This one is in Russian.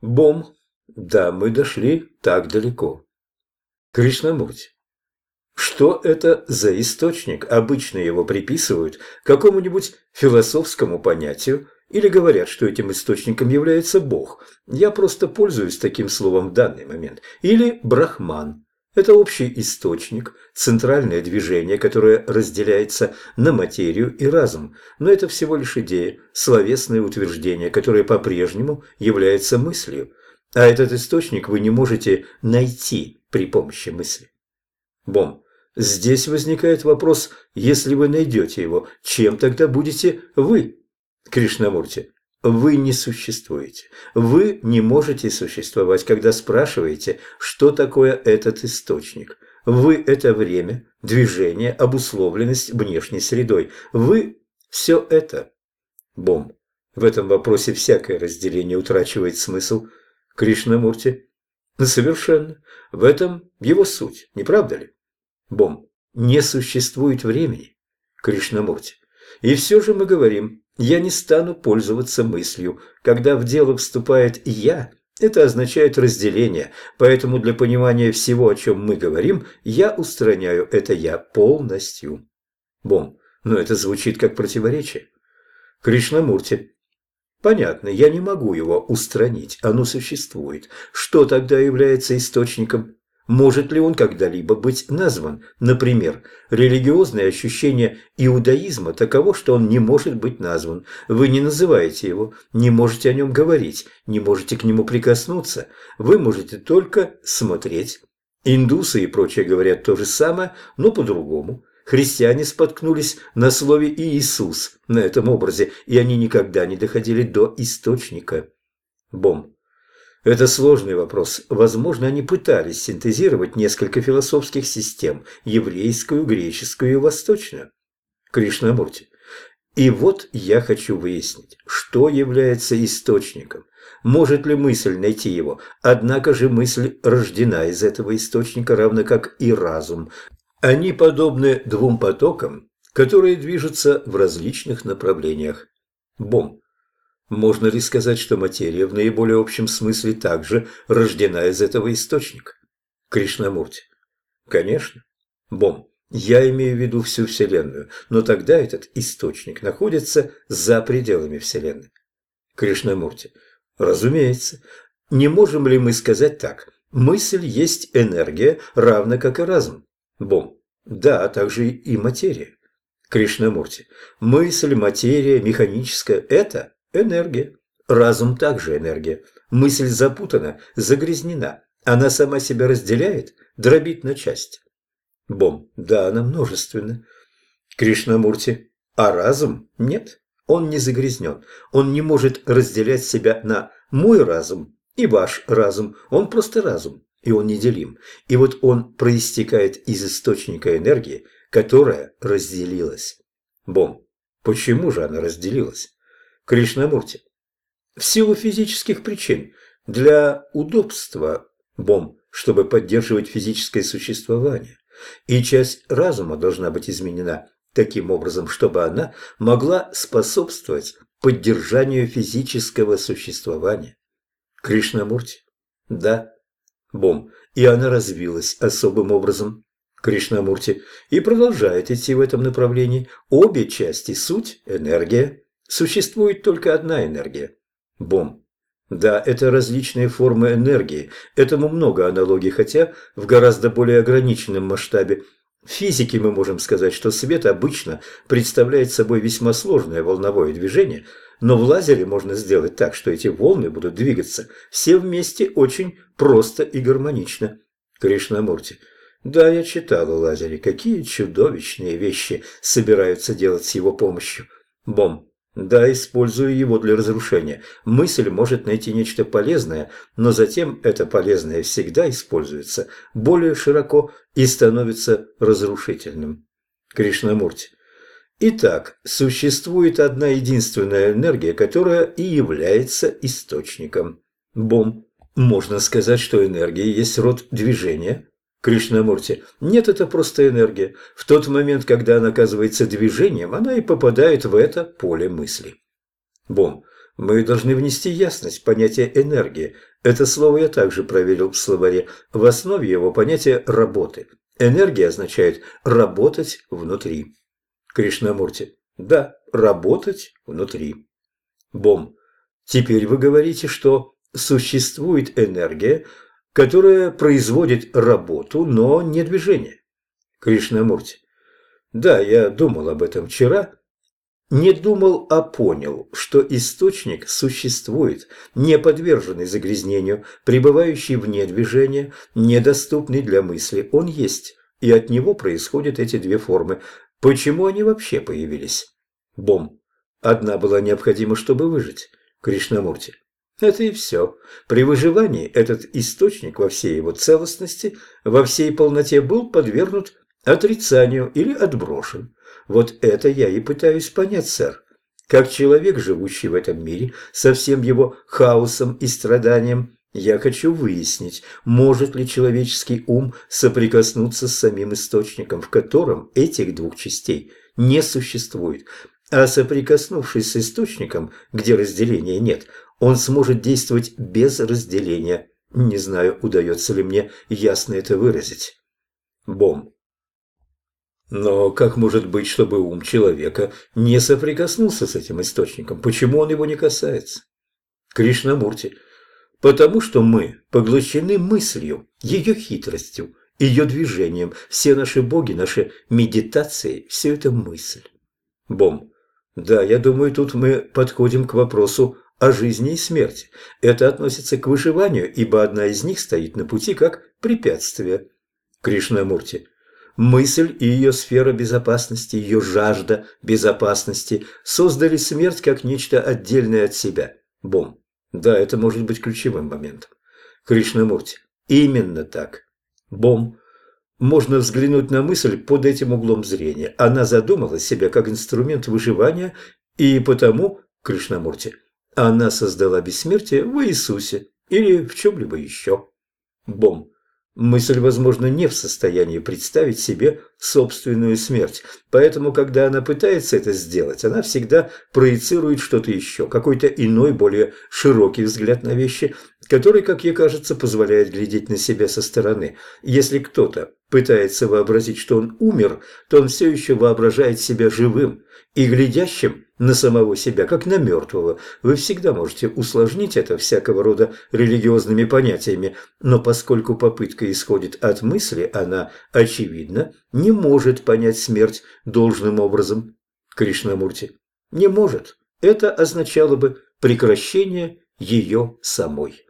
Бом. Да, мы дошли так далеко. Кришнамурти. Что это за источник? Обычно его приписывают какому-нибудь философскому понятию или говорят, что этим источником является Бог. Я просто пользуюсь таким словом в данный момент. Или Брахман. Это общий источник, центральное движение, которое разделяется на материю и разум. Но это всего лишь идея, словесное утверждение, которое по-прежнему является мыслью. А этот источник вы не можете найти при помощи мысли. Бом. Здесь возникает вопрос, если вы найдете его, чем тогда будете вы? Кришнамурти. Вы не существуете. Вы не можете существовать, когда спрашиваете, что такое этот источник. Вы – это время, движение, обусловленность внешней средой. Вы – все это. Бом. В этом вопросе всякое разделение утрачивает смысл. Кришнамурти. Совершенно. В этом его суть, не правда ли? Бом. Не существует времени. Кришнамурти. И все же мы говорим, я не стану пользоваться мыслью. Когда в дело вступает «я», это означает разделение, поэтому для понимания всего, о чем мы говорим, я устраняю это «я» полностью. Бом, но это звучит как противоречие. Кришнамурти. Понятно, я не могу его устранить, оно существует. Что тогда является источником? Может ли он когда-либо быть назван? Например, религиозное ощущение иудаизма таково, что он не может быть назван. Вы не называете его, не можете о нем говорить, не можете к нему прикоснуться. Вы можете только смотреть. Индусы и прочие говорят то же самое, но по-другому. Христиане споткнулись на слове «Иисус» на этом образе, и они никогда не доходили до источника. Бом. Это сложный вопрос. Возможно, они пытались синтезировать несколько философских систем – еврейскую, греческую и восточную. Кришнамурти. И вот я хочу выяснить, что является источником. Может ли мысль найти его? Однако же мысль рождена из этого источника, равно как и разум. Они подобны двум потокам, которые движутся в различных направлениях. Бом. Можно ли сказать, что материя в наиболее общем смысле также рождена из этого источника? Кришнамурти. Конечно. Бом. Я имею в виду всю Вселенную, но тогда этот источник находится за пределами Вселенной. Кришнамурти. Разумеется. Не можем ли мы сказать так? Мысль есть энергия, равно как и разум. Бом. Да, а также и материя. Кришнамурти. Мысль, материя, механическая – это Энергия. Разум также энергия. Мысль запутана, загрязнена. Она сама себя разделяет, дробит на части. Бом. Да, она множественна. Кришнамурти. А разум? Нет. Он не загрязнен. Он не может разделять себя на мой разум и ваш разум. Он просто разум, и он неделим. И вот он проистекает из источника энергии, которая разделилась. Бом. Почему же она разделилась? Кришнамурти. В силу физических причин, для удобства бом, чтобы поддерживать физическое существование. И часть разума должна быть изменена таким образом, чтобы она могла способствовать поддержанию физического существования. Кришнамурти. Да. Бом. И она развилась особым образом. Кришнамурти. И продолжает идти в этом направлении. Обе части – суть, энергия. Существует только одна энергия – бом. Да, это различные формы энергии, этому много аналогий, хотя в гораздо более ограниченном масштабе. В физике мы можем сказать, что свет обычно представляет собой весьма сложное волновое движение, но в лазере можно сделать так, что эти волны будут двигаться все вместе очень просто и гармонично. Кришнамурти. Да, я читал о лазере, какие чудовищные вещи собираются делать с его помощью. Бом. Да, используя его для разрушения. Мысль может найти нечто полезное, но затем это полезное всегда используется более широко и становится разрушительным. Кришнамурти. Итак, существует одна единственная энергия, которая и является источником. Бом. Можно сказать, что энергия есть род движения, Кришнамурти. Нет, это просто энергия. В тот момент, когда она оказывается движением, она и попадает в это поле мысли. Бом. Мы должны внести ясность в понятие энергии. Это слово я также проверил в словаре. В основе его понятие работы. Энергия означает работать внутри. Кришнамурти. Да, работать внутри. Бом. Теперь вы говорите, что существует энергия, которая производит работу, но не движение. Кришнамурти. Да, я думал об этом вчера не думал, а понял, что источник существует, не подверженный загрязнению, пребывающий вне движения, недоступный для мысли. Он есть, и от него происходят эти две формы. Почему они вообще появились? Бом. Одна была необходима, чтобы выжить. Кришнамурти. Это и все. При выживании этот источник во всей его целостности, во всей полноте был подвергнут отрицанию или отброшен. Вот это я и пытаюсь понять, сэр. Как человек, живущий в этом мире, со всем его хаосом и страданием, я хочу выяснить, может ли человеческий ум соприкоснуться с самим источником, в котором этих двух частей не существует. А соприкоснувшись с источником, где разделения нет, он сможет действовать без разделения. Не знаю, удается ли мне ясно это выразить. Бом. Но как может быть, чтобы ум человека не соприкоснулся с этим источником? Почему он его не касается? Кришнамурти. Потому что мы поглощены мыслью, ее хитростью, ее движением. Все наши боги, наши медитации – все это мысль. Бом. Да, я думаю, тут мы подходим к вопросу о жизни и смерти. Это относится к выживанию, ибо одна из них стоит на пути как препятствие. Кришнамурти. Мысль и ее сфера безопасности, ее жажда безопасности создали смерть как нечто отдельное от себя. Бом. Да, это может быть ключевым моментом. Кришнамурти. Именно так. Бом. Можно взглянуть на мысль под этим углом зрения. Она задумала себя как инструмент выживания, и потому, Кришнамурти, она создала бессмертие в Иисусе или в чем-либо еще. Бом. Мысль, возможно, не в состоянии представить себе собственную смерть, поэтому, когда она пытается это сделать, она всегда проецирует что-то еще, какой-то иной, более широкий взгляд на вещи, который, как ей кажется, позволяет глядеть на себя со стороны. Если кто-то пытается вообразить, что он умер, то он все еще воображает себя живым и глядящим на самого себя, как на мертвого. Вы всегда можете усложнить это всякого рода религиозными понятиями, но поскольку попытка исходит от мысли, она, очевидно, не может понять смерть должным образом. Кришнамурти не может. Это означало бы прекращение ее самой.